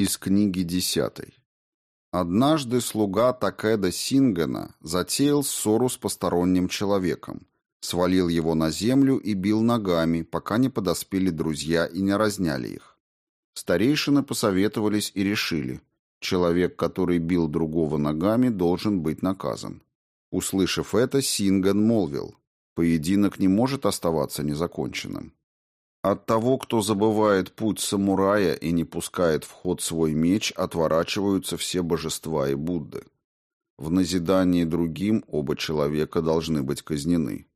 Из книги десятой. Однажды слуга Такеда Сингана затеял ссору с посторонним человеком, свалил его на землю и бил ногами, пока не подоспели друзья и не разняли их. Старейшины посоветовались и решили, человек, который бил другого ногами, должен быть наказан. Услышав это, Синган молвил, поединок не может оставаться незаконченным. От того, кто забывает путь самурая и не пускает в ход свой меч, отворачиваются все божества и Будды. В назидании другим оба человека должны быть казнены.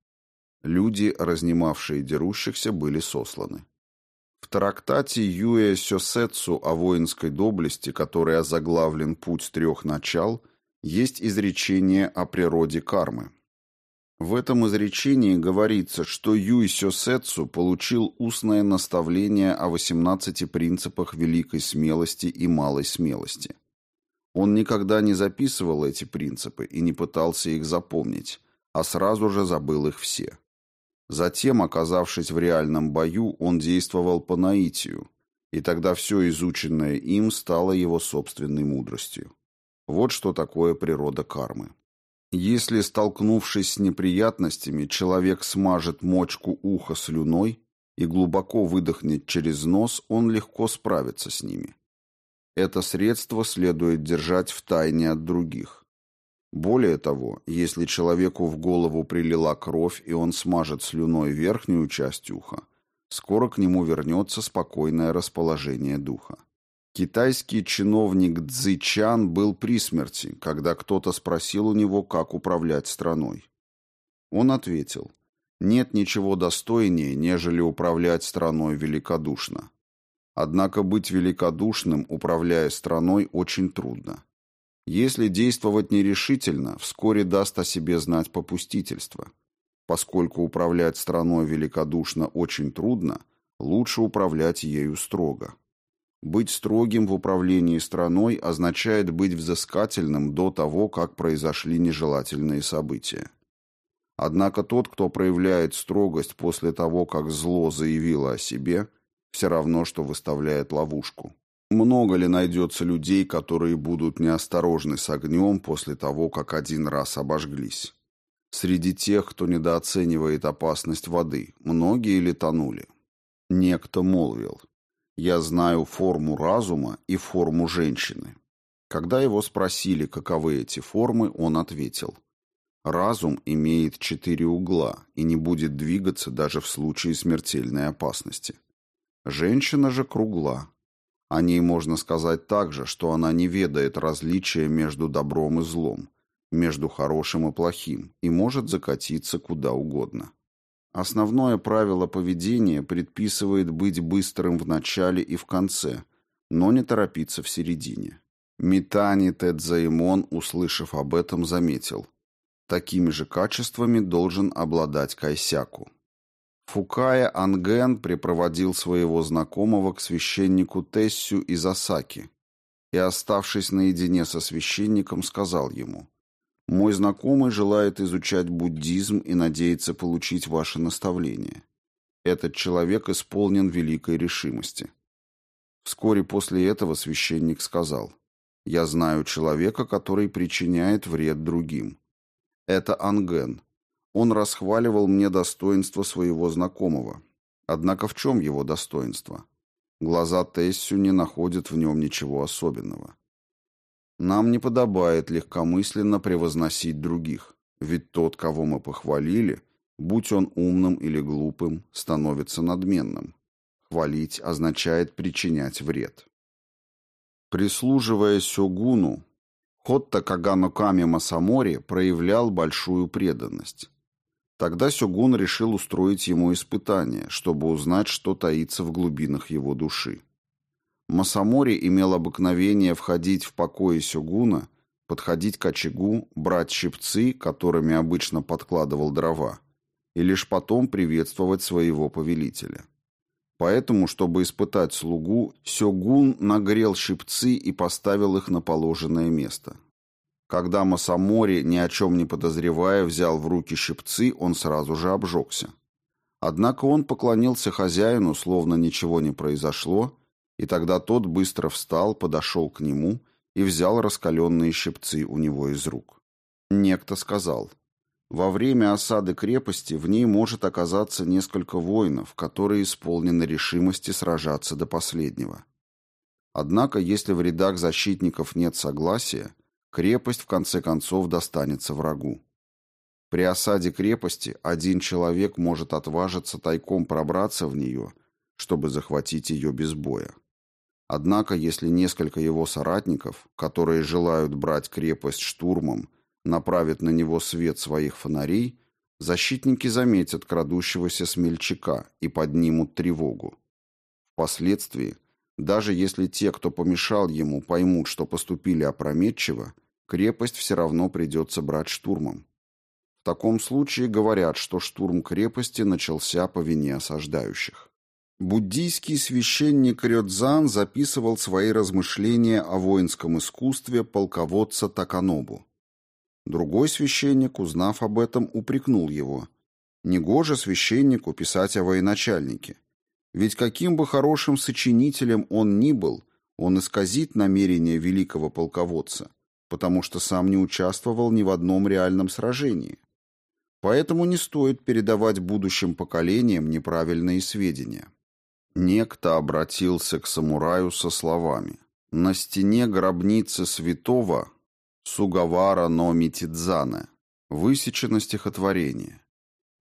Люди, разнимавшие дерущихся, были сосланы. В трактате Юэ Сёсетсу о воинской доблести, который озаглавлен «Путь трех начал», есть изречение о природе кармы. В этом изречении говорится, что Юй Сёсетсу получил устное наставление о 18 принципах великой смелости и малой смелости. Он никогда не записывал эти принципы и не пытался их запомнить, а сразу же забыл их все. Затем, оказавшись в реальном бою, он действовал по наитию, и тогда все изученное им стало его собственной мудростью. Вот что такое природа кармы. Если, столкнувшись с неприятностями, человек смажет мочку уха слюной и глубоко выдохнет через нос, он легко справится с ними. Это средство следует держать в тайне от других. Более того, если человеку в голову прилила кровь и он смажет слюной верхнюю часть уха, скоро к нему вернется спокойное расположение духа. Китайский чиновник Цзи Чан был при смерти, когда кто-то спросил у него, как управлять страной. Он ответил, нет ничего достойнее, нежели управлять страной великодушно. Однако быть великодушным, управляя страной, очень трудно. Если действовать нерешительно, вскоре даст о себе знать попустительство. Поскольку управлять страной великодушно очень трудно, лучше управлять ею строго. Быть строгим в управлении страной означает быть взыскательным до того, как произошли нежелательные события. Однако тот, кто проявляет строгость после того, как зло заявило о себе, все равно, что выставляет ловушку. Много ли найдется людей, которые будут неосторожны с огнем после того, как один раз обожглись? Среди тех, кто недооценивает опасность воды, многие ли тонули? Некто молвил – я знаю форму разума и форму женщины. Когда его спросили, каковы эти формы, он ответил. Разум имеет четыре угла и не будет двигаться даже в случае смертельной опасности. Женщина же кругла. О ней можно сказать также, что она не ведает различия между добром и злом, между хорошим и плохим, и может закатиться куда угодно. Основное правило поведения предписывает быть быстрым в начале и в конце, но не торопиться в середине. Митани Тедзаимон, услышав об этом, заметил. Такими же качествами должен обладать Кайсяку. Фукая Анген припроводил своего знакомого к священнику Тессю из Осаки и, оставшись наедине со священником, сказал ему мой знакомый желает изучать буддизм и надеется получить ваше наставление. Этот человек исполнен великой решимости. Вскоре после этого священник сказал, «Я знаю человека, который причиняет вред другим. Это Анген. Он расхваливал мне достоинство своего знакомого. Однако в чем его достоинство? Глаза Тессю не находят в нем ничего особенного. Нам не подобает легкомысленно превозносить других, ведь тот, кого мы похвалили, будь он умным или глупым, становится надменным. Хвалить означает причинять вред. Прислуживая сёгуну, Хотта Кагану Ками Масамори проявлял большую преданность. Тогда сёгун решил устроить ему испытание, чтобы узнать, что таится в глубинах его души. Масамори имел обыкновение входить в покои сёгуна, подходить к очагу, брать щипцы, которыми обычно подкладывал дрова, и лишь потом приветствовать своего повелителя. Поэтому, чтобы испытать слугу, сёгун нагрел щипцы и поставил их на положенное место. Когда Масамори, ни о чем не подозревая, взял в руки щипцы, он сразу же обжегся. Однако он поклонился хозяину, словно ничего не произошло, И тогда тот быстро встал, подошел к нему и взял раскаленные щипцы у него из рук. Некто сказал, во время осады крепости в ней может оказаться несколько воинов, которые исполнены решимости сражаться до последнего. Однако, если в рядах защитников нет согласия, крепость в конце концов достанется врагу. При осаде крепости один человек может отважиться тайком пробраться в нее, чтобы захватить ее без боя. Однако, если несколько его соратников, которые желают брать крепость штурмом, направят на него свет своих фонарей, защитники заметят крадущегося смельчака и поднимут тревогу. Впоследствии, даже если те, кто помешал ему, поймут, что поступили опрометчиво, крепость все равно придется брать штурмом. В таком случае говорят, что штурм крепости начался по вине осаждающих. Буддийский священник Рёдзан записывал свои размышления о воинском искусстве полководца Таканобу. Другой священник, узнав об этом, упрекнул его. Негоже священнику писать о военачальнике. Ведь каким бы хорошим сочинителем он ни был, он исказит намерения великого полководца, потому что сам не участвовал ни в одном реальном сражении. Поэтому не стоит передавать будущим поколениям неправильные сведения. Некто обратился к самураю со словами «На стене гробницы святого Сугавара но Митидзане. Высечено стихотворение.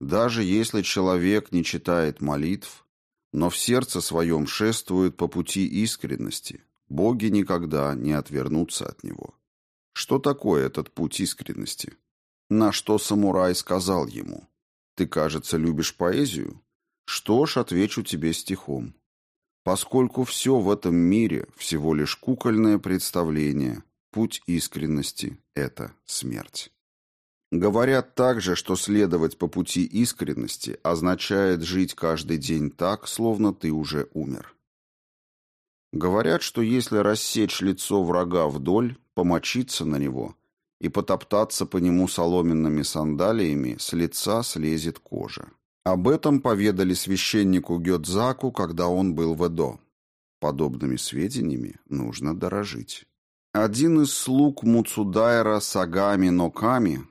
Даже если человек не читает молитв, но в сердце своем шествует по пути искренности, боги никогда не отвернутся от него. Что такое этот путь искренности? На что самурай сказал ему, «Ты, кажется, любишь поэзию? Что ж, отвечу тебе стихом. Поскольку все в этом мире всего лишь кукольное представление, Путь искренности – это смерть. Говорят также, что следовать по пути искренности означает жить каждый день так, словно ты уже умер. Говорят, что если рассечь лицо врага вдоль, помочиться на него и потоптаться по нему соломенными сандалиями, с лица слезет кожа. Об этом поведали священнику Гёдзаку, когда он был в Эдо. Подобными сведениями нужно дорожить. Один из слуг Муцудайра Сагами Ноками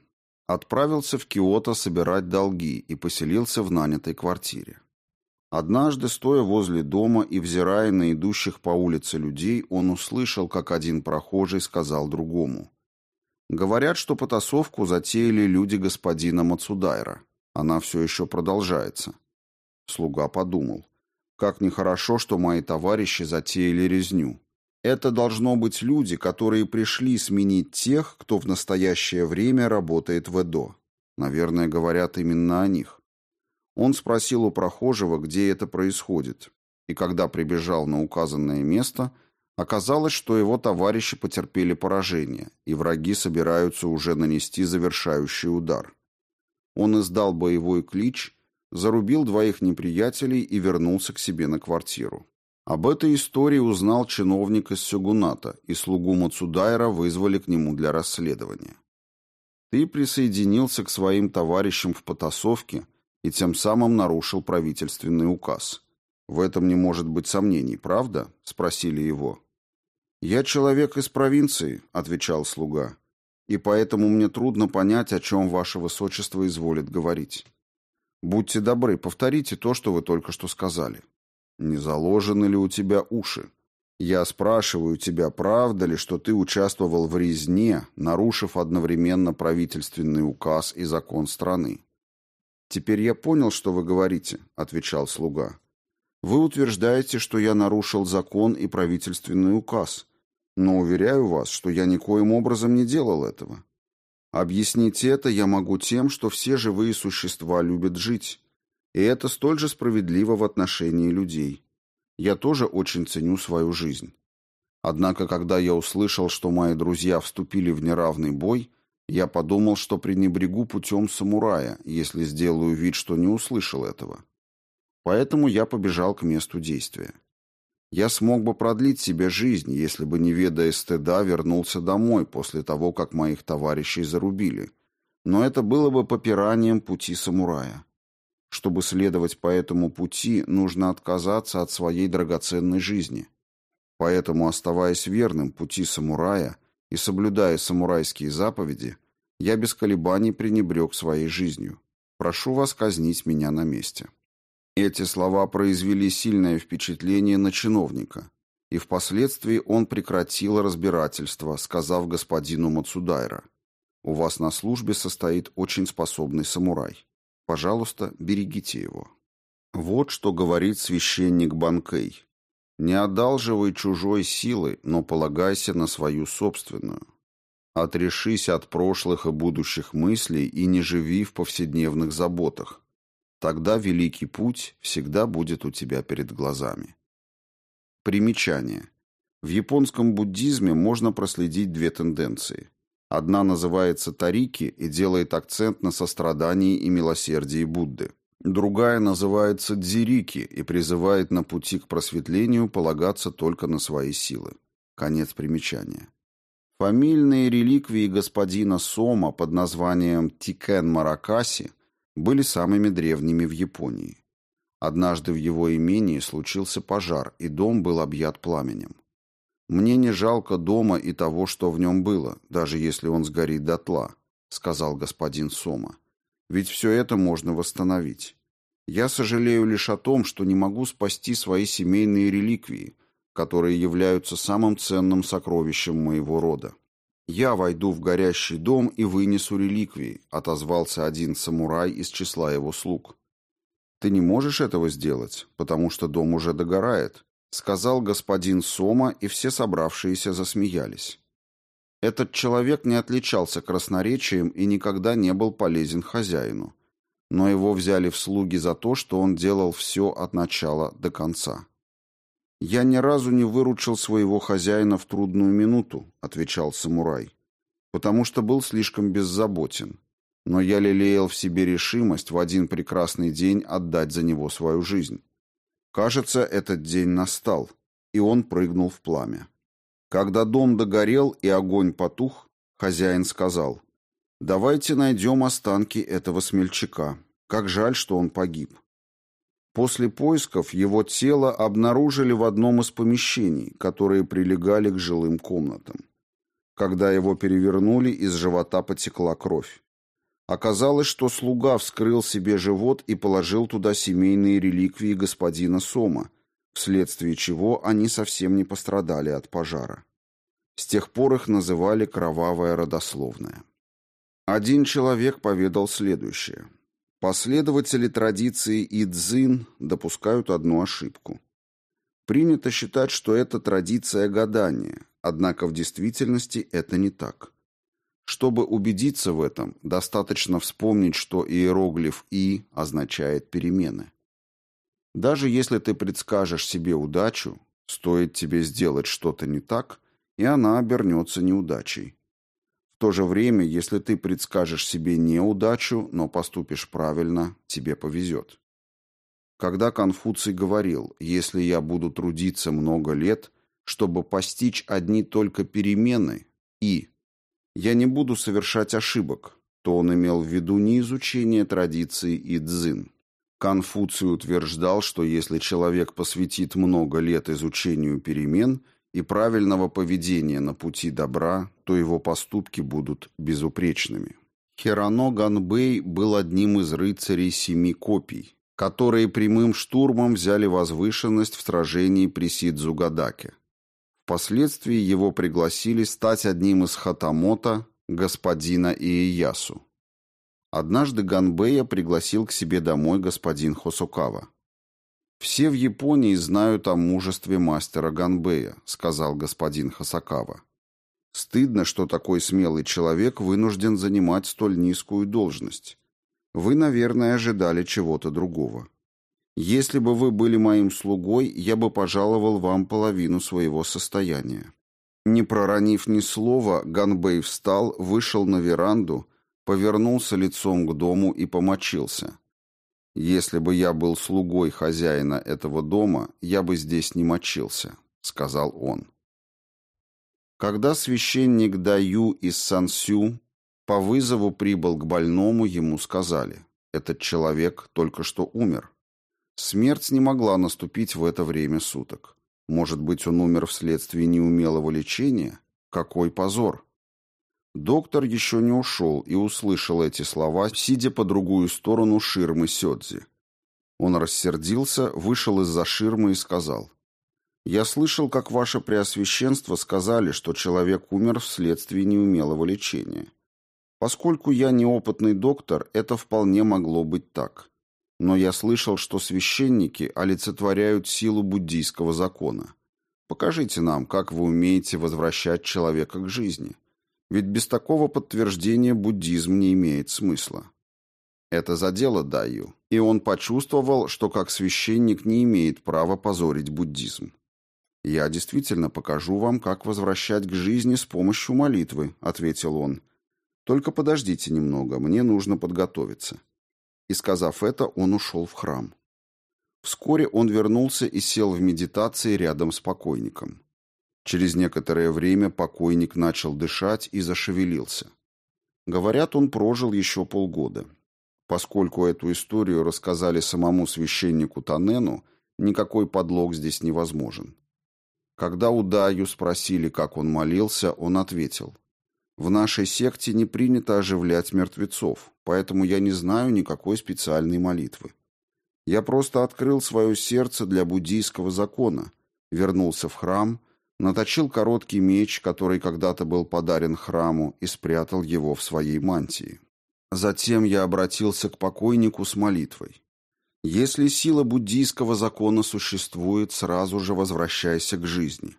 отправился в Киото собирать долги и поселился в нанятой квартире. Однажды, стоя возле дома и взирая на идущих по улице людей, он услышал, как один прохожий сказал другому. «Говорят, что потасовку затеяли люди господина Мацудайра. Она все еще продолжается». Слуга подумал. «Как нехорошо, что мои товарищи затеяли резню. Это должно быть люди, которые пришли сменить тех, кто в настоящее время работает в ЭДО. Наверное, говорят именно о них. Он спросил у прохожего, где это происходит, и когда прибежал на указанное место, оказалось, что его товарищи потерпели поражение, и враги собираются уже нанести завершающий удар. Он издал боевой клич, зарубил двоих неприятелей и вернулся к себе на квартиру. Об этой истории узнал чиновник из Сёгуната, и слугу Мацудайра вызвали к нему для расследования. Ты присоединился к своим товарищам в потасовке и тем самым нарушил правительственный указ. В этом не может быть сомнений, правда? спросили его. Я человек из провинции, отвечал слуга, и поэтому мне трудно понять, о чем ваше высочество изволит говорить. Будьте добры, повторите то, что вы только что сказали. Не заложены ли у тебя уши? Я спрашиваю тебя, правда ли, что ты участвовал в резне, нарушив одновременно правительственный указ и закон страны? Теперь я понял, что вы говорите, отвечал слуга. Вы утверждаете, что я нарушил закон и правительственный указ, но уверяю вас, что я никоим образом не делал этого. Объяснить это я могу тем, что все живые существа любят жить, и это столь же справедливо в отношении людей. Я тоже очень ценю свою жизнь. Однако, когда я услышал, что мои друзья вступили в неравный бой, я подумал, что пренебрегу путем самурая, если сделаю вид, что не услышал этого. Поэтому я побежал к месту действия. Я смог бы продлить себе жизнь, если бы, не ведая стыда, вернулся домой после того, как моих товарищей зарубили. Но это было бы попиранием пути самурая. Чтобы следовать по этому пути, нужно отказаться от своей драгоценной жизни. Поэтому, оставаясь верным пути самурая и соблюдая самурайские заповеди, я без колебаний пренебрег своей жизнью. Прошу вас казнить меня на месте». Эти слова произвели сильное впечатление на чиновника, и впоследствии он прекратил разбирательство, сказав господину Мацудайра, «У вас на службе состоит очень способный самурай. Пожалуйста, берегите его». Вот что говорит священник Банкей. «Не одалживай чужой силы, но полагайся на свою собственную. Отрешись от прошлых и будущих мыслей и не живи в повседневных заботах. Тогда великий путь всегда будет у тебя перед глазами». Примечание. В японском буддизме можно проследить две тенденции. Одна называется тарики и делает акцент на сострадании и милосердии Будды. Другая называется дзирики и призывает на пути к просветлению полагаться только на свои силы. Конец примечания. Фамильные реликвии господина Сома под названием Тикен Маракаси были самыми древними в Японии. Однажды в его имении случился пожар, и дом был объят пламенем. «Мне не жалко дома и того, что в нем было, даже если он сгорит дотла», — сказал господин Сома. «Ведь все это можно восстановить. Я сожалею лишь о том, что не могу спасти свои семейные реликвии, которые являются самым ценным сокровищем моего рода. «Я войду в горящий дом и вынесу реликвии», — отозвался один самурай из числа его слуг. «Ты не можешь этого сделать, потому что дом уже догорает», — сказал господин Сома, и все собравшиеся засмеялись. Этот человек не отличался красноречием и никогда не был полезен хозяину, но его взяли в слуги за то, что он делал все от начала до конца. «Я ни разу не выручил своего хозяина в трудную минуту», — отвечал самурай, «потому что был слишком беззаботен но я лелеял в себе решимость в один прекрасный день отдать за него свою жизнь. Кажется, этот день настал, и он прыгнул в пламя. Когда дом догорел и огонь потух, хозяин сказал, «Давайте найдем останки этого смельчака. Как жаль, что он погиб». После поисков его тело обнаружили в одном из помещений, которые прилегали к жилым комнатам. Когда его перевернули, из живота потекла кровь. Оказалось, что слуга вскрыл себе живот и положил туда семейные реликвии господина Сома, вследствие чего они совсем не пострадали от пожара. С тех пор их называли «кровавая родословная». Один человек поведал следующее. Последователи традиции Идзин допускают одну ошибку. Принято считать, что это традиция гадания, однако в действительности это не так. Чтобы убедиться в этом, достаточно вспомнить, что иероглиф «и» означает перемены. Даже если ты предскажешь себе удачу, стоит тебе сделать что-то не так, и она обернется неудачей. То же время, если ты предскажешь себе неудачу, но поступишь правильно, тебе повезет. Когда Конфуций говорил «если я буду трудиться много лет, чтобы постичь одни только перемены и я не буду совершать ошибок, то он имел в виду не изучение традиций и дзин. Конфуций утверждал, что если человек посвятит много лет изучению перемен и правильного поведения на пути добра, то его поступки будут безупречными. Хирано Ганбэй был одним из рыцарей семи копий, которые прямым штурмом взяли возвышенность в сражении при Сидзугадаке. Впоследствии его пригласили стать одним из хатамота господина Иеясу. Однажды Ганбея пригласил к себе домой господин Хосукава. «Все в Японии знают о мужестве мастера Ганбея», — сказал господин Хосакава. «Стыдно, что такой смелый человек вынужден занимать столь низкую должность. Вы, наверное, ожидали чего-то другого». Если бы вы были моим слугой, я бы пожаловал вам половину своего состояния». Не проронив ни слова, Ганбей встал, вышел на веранду, повернулся лицом к дому и помочился. «Если бы я был слугой хозяина этого дома, я бы здесь не мочился», — сказал он. Когда священник Даю из Сансю по вызову прибыл к больному, ему сказали, «Этот человек только что умер». Смерть не могла наступить в это время суток. Может быть, он умер вследствие неумелого лечения? Какой позор! Доктор еще не ушел и услышал эти слова, сидя по другую сторону ширмы Сёдзи. Он рассердился, вышел из-за ширмы и сказал, «Я слышал, как ваше преосвященство сказали, что человек умер вследствие неумелого лечения. Поскольку я неопытный доктор, это вполне могло быть так. Но я слышал, что священники олицетворяют силу буддийского закона. Покажите нам, как вы умеете возвращать человека к жизни. Ведь без такого подтверждения буддизм не имеет смысла. Это задело Даю, и он почувствовал, что как священник не имеет права позорить буддизм. «Я действительно покажу вам, как возвращать к жизни с помощью молитвы», — ответил он. Только подождите немного, мне нужно подготовиться. И сказав это, он ушел в храм. Вскоре он вернулся и сел в медитации рядом с покойником. Через некоторое время покойник начал дышать и зашевелился. Говорят, он прожил еще полгода. Поскольку эту историю рассказали самому священнику Танену, никакой подлог здесь невозможен. Когда у Даю спросили, как он молился, он ответил, в нашей секте не принято оживлять мертвецов, поэтому я не знаю никакой специальной молитвы. Я просто открыл свое сердце для буддийского закона, вернулся в храм, наточил короткий меч, который когда-то был подарен храму, и спрятал его в своей мантии. Затем я обратился к покойнику с молитвой. Если сила буддийского закона существует, сразу же возвращайся к жизни.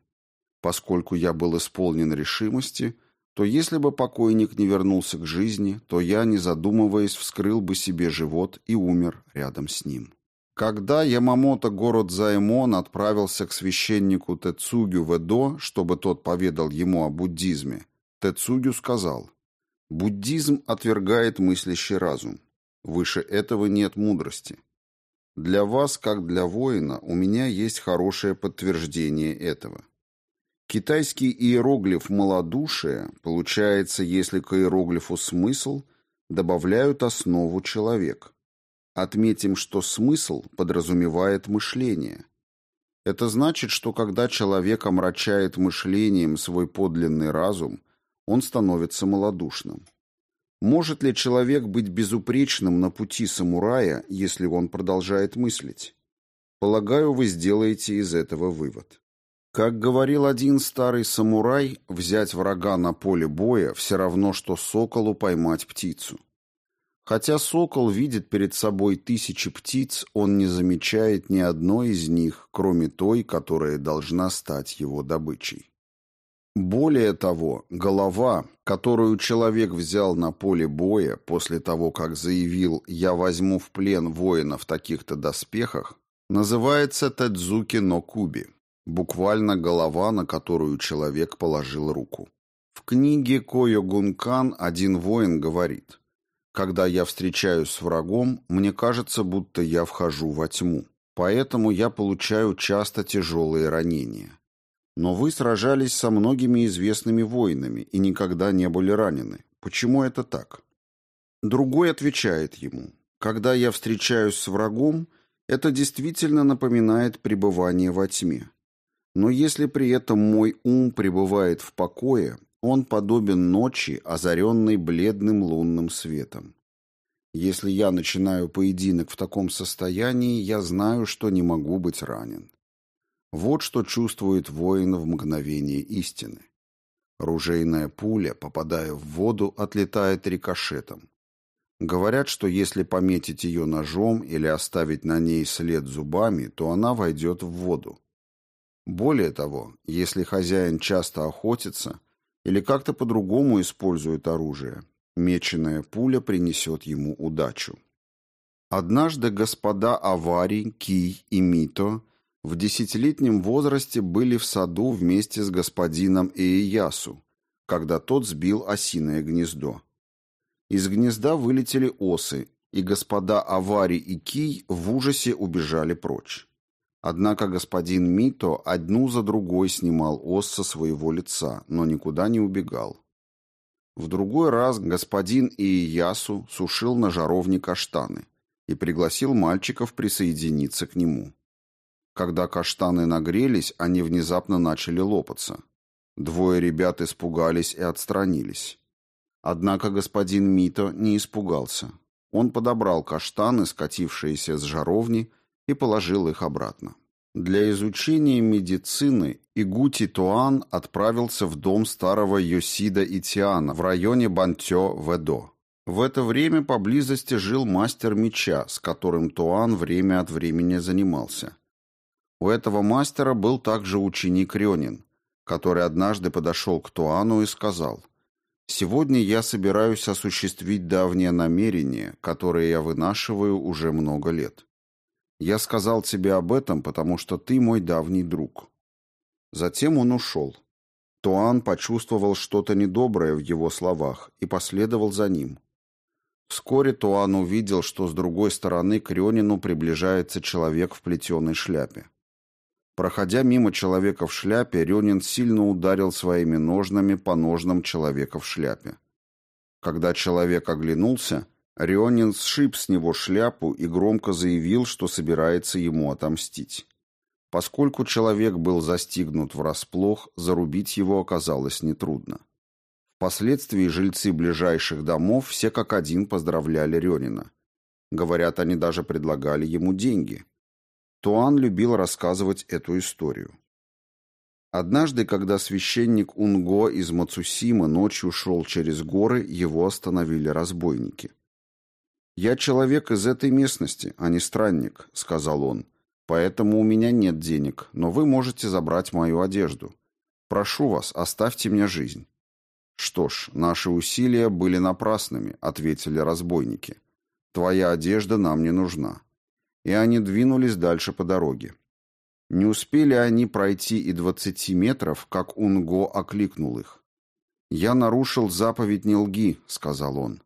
Поскольку я был исполнен решимости, то если бы покойник не вернулся к жизни, то я, не задумываясь, вскрыл бы себе живот и умер рядом с ним. Когда Ямамото город Займон отправился к священнику Тецугю в Эдо, чтобы тот поведал ему о буддизме, Тецугю сказал, «Буддизм отвергает мыслящий разум. Выше этого нет мудрости. Для вас, как для воина, у меня есть хорошее подтверждение этого». Китайский иероглиф «малодушие» получается, если к иероглифу «смысл» добавляют основу «человек». Отметим, что смысл подразумевает мышление. Это значит, что когда человек омрачает мышлением свой подлинный разум, он становится малодушным. Может ли человек быть безупречным на пути самурая, если он продолжает мыслить? Полагаю, вы сделаете из этого вывод. Как говорил один старый самурай, взять врага на поле боя все равно, что соколу поймать птицу. Хотя сокол видит перед собой тысячи птиц, он не замечает ни одной из них, кроме той, которая должна стать его добычей. Более того, голова, которую человек взял на поле боя после того, как заявил «я возьму в плен воина в таких-то доспехах», называется Тадзуки но Куби. Буквально голова, на которую человек положил руку. В книге Койо Гункан один воин говорит, «Когда я встречаюсь с врагом, мне кажется, будто я вхожу во тьму, поэтому я получаю часто тяжелые ранения. Но вы сражались со многими известными воинами и никогда не были ранены. Почему это так?» Другой отвечает ему, «Когда я встречаюсь с врагом, это действительно напоминает пребывание во тьме. Но если при этом мой ум пребывает в покое, он подобен ночи, озаренной бледным лунным светом. Если я начинаю поединок в таком состоянии, я знаю, что не могу быть ранен. Вот что чувствует воин в мгновение истины. Ружейная пуля, попадая в воду, отлетает рикошетом. Говорят, что если пометить ее ножом или оставить на ней след зубами, то она войдет в воду. Более того, если хозяин часто охотится или как-то по-другому использует оружие, меченая пуля принесет ему удачу. Однажды господа Авари, Кий и Мито в десятилетнем возрасте были в саду вместе с господином Иеясу, когда тот сбил осиное гнездо. Из гнезда вылетели осы, и господа Авари и Кий в ужасе убежали прочь. Однако господин Мито одну за другой снимал ос со своего лица, но никуда не убегал. В другой раз господин Иясу сушил на жаровне каштаны и пригласил мальчиков присоединиться к нему. Когда каштаны нагрелись, они внезапно начали лопаться. Двое ребят испугались и отстранились. Однако господин Мито не испугался. Он подобрал каштаны, скатившиеся с жаровни, и положил их обратно. Для изучения медицины Игути Туан отправился в дом старого Йосида Итиана в районе Бантё-Ведо. В это время поблизости жил мастер меча, с которым Туан время от времени занимался. У этого мастера был также ученик Рёнин, который однажды подошел к Туану и сказал, «Сегодня я собираюсь осуществить давнее намерение, которое я вынашиваю уже много лет. Я сказал тебе об этом, потому что ты мой давний друг». Затем он ушел. Туан почувствовал что-то недоброе в его словах и последовал за ним. Вскоре Туан увидел, что с другой стороны к Рёнину приближается человек в плетеной шляпе. Проходя мимо человека в шляпе, Рёнин сильно ударил своими ножнами по ножнам человека в шляпе. Когда человек оглянулся, Рионин сшиб с него шляпу и громко заявил, что собирается ему отомстить. Поскольку человек был застигнут врасплох, зарубить его оказалось нетрудно. Впоследствии жильцы ближайших домов все как один поздравляли Рёнина. Говорят, они даже предлагали ему деньги. Туан любил рассказывать эту историю. Однажды, когда священник Унго из Мацусимы ночью шел через горы, его остановили разбойники. «Я человек из этой местности, а не странник», — сказал он. «Поэтому у меня нет денег, но вы можете забрать мою одежду. Прошу вас, оставьте мне жизнь». «Что ж, наши усилия были напрасными», — ответили разбойники. «Твоя одежда нам не нужна». И они двинулись дальше по дороге. Не успели они пройти и двадцати метров, как Унго окликнул их. «Я нарушил заповедь «не лги», — сказал он.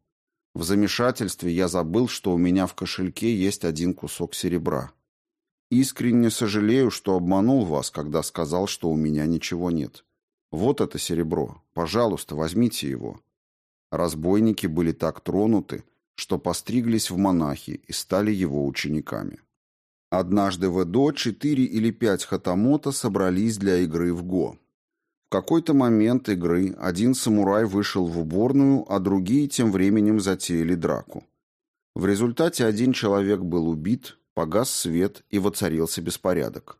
В замешательстве я забыл, что у меня в кошельке есть один кусок серебра. Искренне сожалею, что обманул вас, когда сказал, что у меня ничего нет. Вот это серебро. Пожалуйста, возьмите его. Разбойники были так тронуты, что постриглись в монахи и стали его учениками. Однажды в Эдо четыре или пять хатамота собрались для игры в Го. В какой-то момент игры один самурай вышел в уборную, а другие тем временем затеяли драку. В результате один человек был убит, погас свет и воцарился беспорядок.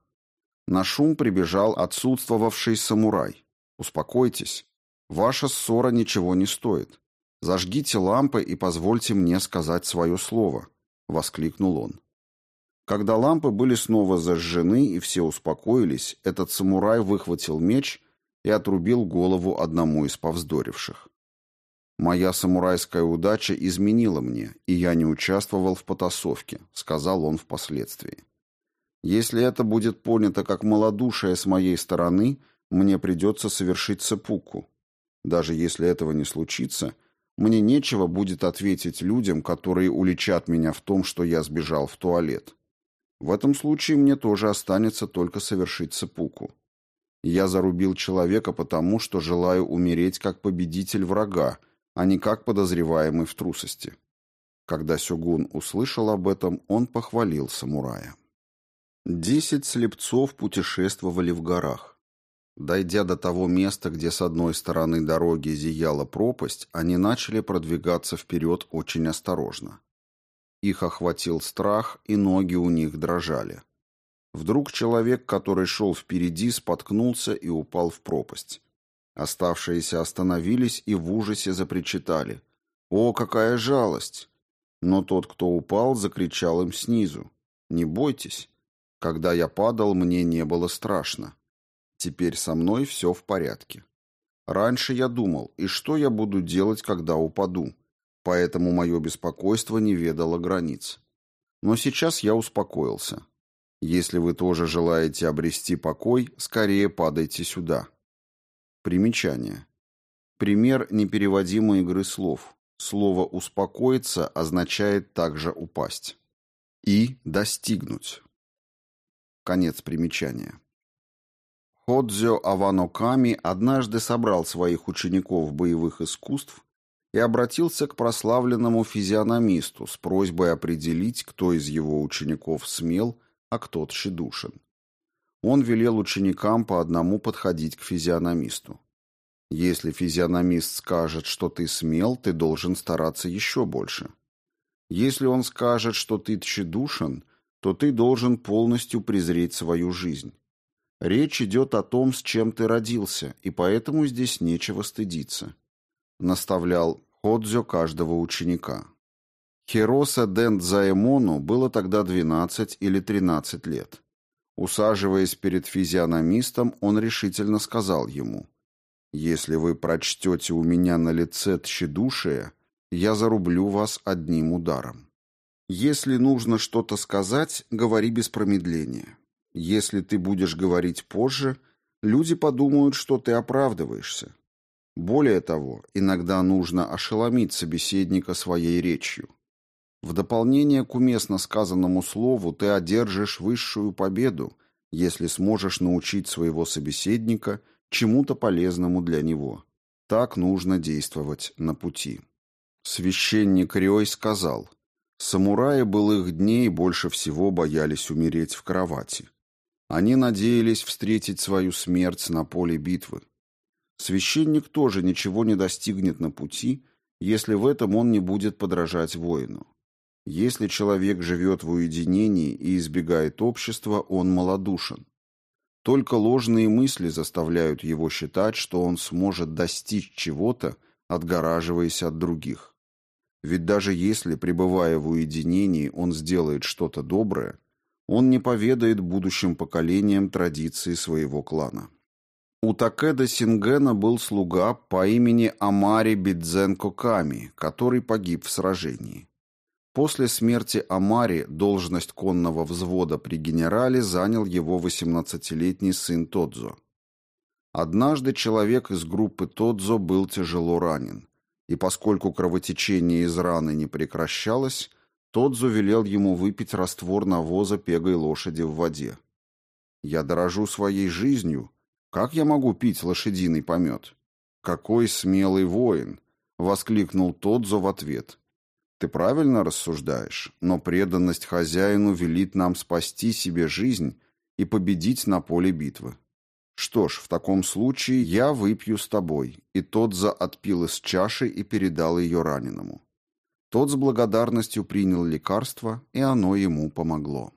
На шум прибежал отсутствовавший самурай. «Успокойтесь. Ваша ссора ничего не стоит. Зажгите лампы и позвольте мне сказать свое слово», — воскликнул он. Когда лампы были снова зажжены и все успокоились, этот самурай выхватил меч и отрубил голову одному из повздоривших. «Моя самурайская удача изменила мне, и я не участвовал в потасовке», — сказал он впоследствии. «Если это будет понято как малодушие с моей стороны, мне придется совершить цепуку. Даже если этого не случится, мне нечего будет ответить людям, которые уличат меня в том, что я сбежал в туалет. В этом случае мне тоже останется только совершить цепуку. Я зарубил человека потому, что желаю умереть как победитель врага, а не как подозреваемый в трусости. Когда Сёгун услышал об этом, он похвалил самурая. Десять слепцов путешествовали в горах. Дойдя до того места, где с одной стороны дороги зияла пропасть, они начали продвигаться вперед очень осторожно. Их охватил страх, и ноги у них дрожали. Вдруг человек, который шел впереди, споткнулся и упал в пропасть. Оставшиеся остановились и в ужасе запричитали. «О, какая жалость!» Но тот, кто упал, закричал им снизу. «Не бойтесь. Когда я падал, мне не было страшно. Теперь со мной все в порядке. Раньше я думал, и что я буду делать, когда упаду? Поэтому мое беспокойство не ведало границ. Но сейчас я успокоился. Если вы тоже желаете обрести покой, скорее падайте сюда. Примечание. Пример непереводимой игры слов. Слово «успокоиться» означает также «упасть». И «достигнуть». Конец примечания. Ходзё Аваноками однажды собрал своих учеников боевых искусств и обратился к прославленному физиономисту с просьбой определить, кто из его учеников смел, а кто тщедушен. он велел ученикам по одному подходить к физиономисту. Если физиономист скажет, что ты смел, ты должен стараться еще больше. Если он скажет, что ты тщедушен, то ты должен полностью презреть свою жизнь. Речь идет о том, с чем ты родился, и поэтому здесь нечего стыдиться. Наставлял Ходзё каждого ученика. Хироса Дэн Заэмону было тогда 12 или 13 лет. Усаживаясь перед физиономистом, он решительно сказал ему – если вы прочтете у меня на лице тщедушие, я зарублю вас одним ударом. Если нужно что-то сказать, говори без промедления. Если ты будешь говорить позже, люди подумают, что ты оправдываешься. Более того, иногда нужно ошеломить собеседника своей речью. В дополнение к уместно сказанному слову ты одержишь высшую победу, если сможешь научить своего собеседника – чему-то полезному для него. Так нужно действовать на пути. Священник Рёй сказал, «Самураи былых дней больше всего боялись умереть в кровати. Они надеялись встретить свою смерть на поле битвы. Священник тоже ничего не достигнет на пути, если в этом он не будет подражать воину. Если человек живет в уединении и избегает общества, он малодушен. Только ложные мысли заставляют его считать, что он сможет достичь чего-то, отгораживаясь от других. Ведь даже если, пребывая в уединении, он сделает что-то доброе, он не поведает будущим поколениям традиции своего клана. У Такеда Сингена был слуга по имени Амари Бидзенко Ками, который погиб в сражении. После смерти Амари должность конного взвода при генерале занял его 18-летний сын Тодзо. Однажды человек из группы Тодзо был тяжело ранен, и поскольку кровотечение из раны не прекращалось, Тодзо велел ему выпить раствор навоза пегой лошади в воде. «Я дорожу своей жизнью. Как я могу пить лошадиный помет?» «Какой смелый воин!» — воскликнул Тодзо в ответ. Ты правильно рассуждаешь, но преданность хозяину велит нам спасти себе жизнь и победить на поле битвы. Что ж, в таком случае я выпью с тобой. И тот за отпил из чаши и передал ее раненому. Тот с благодарностью принял лекарство, и оно ему помогло.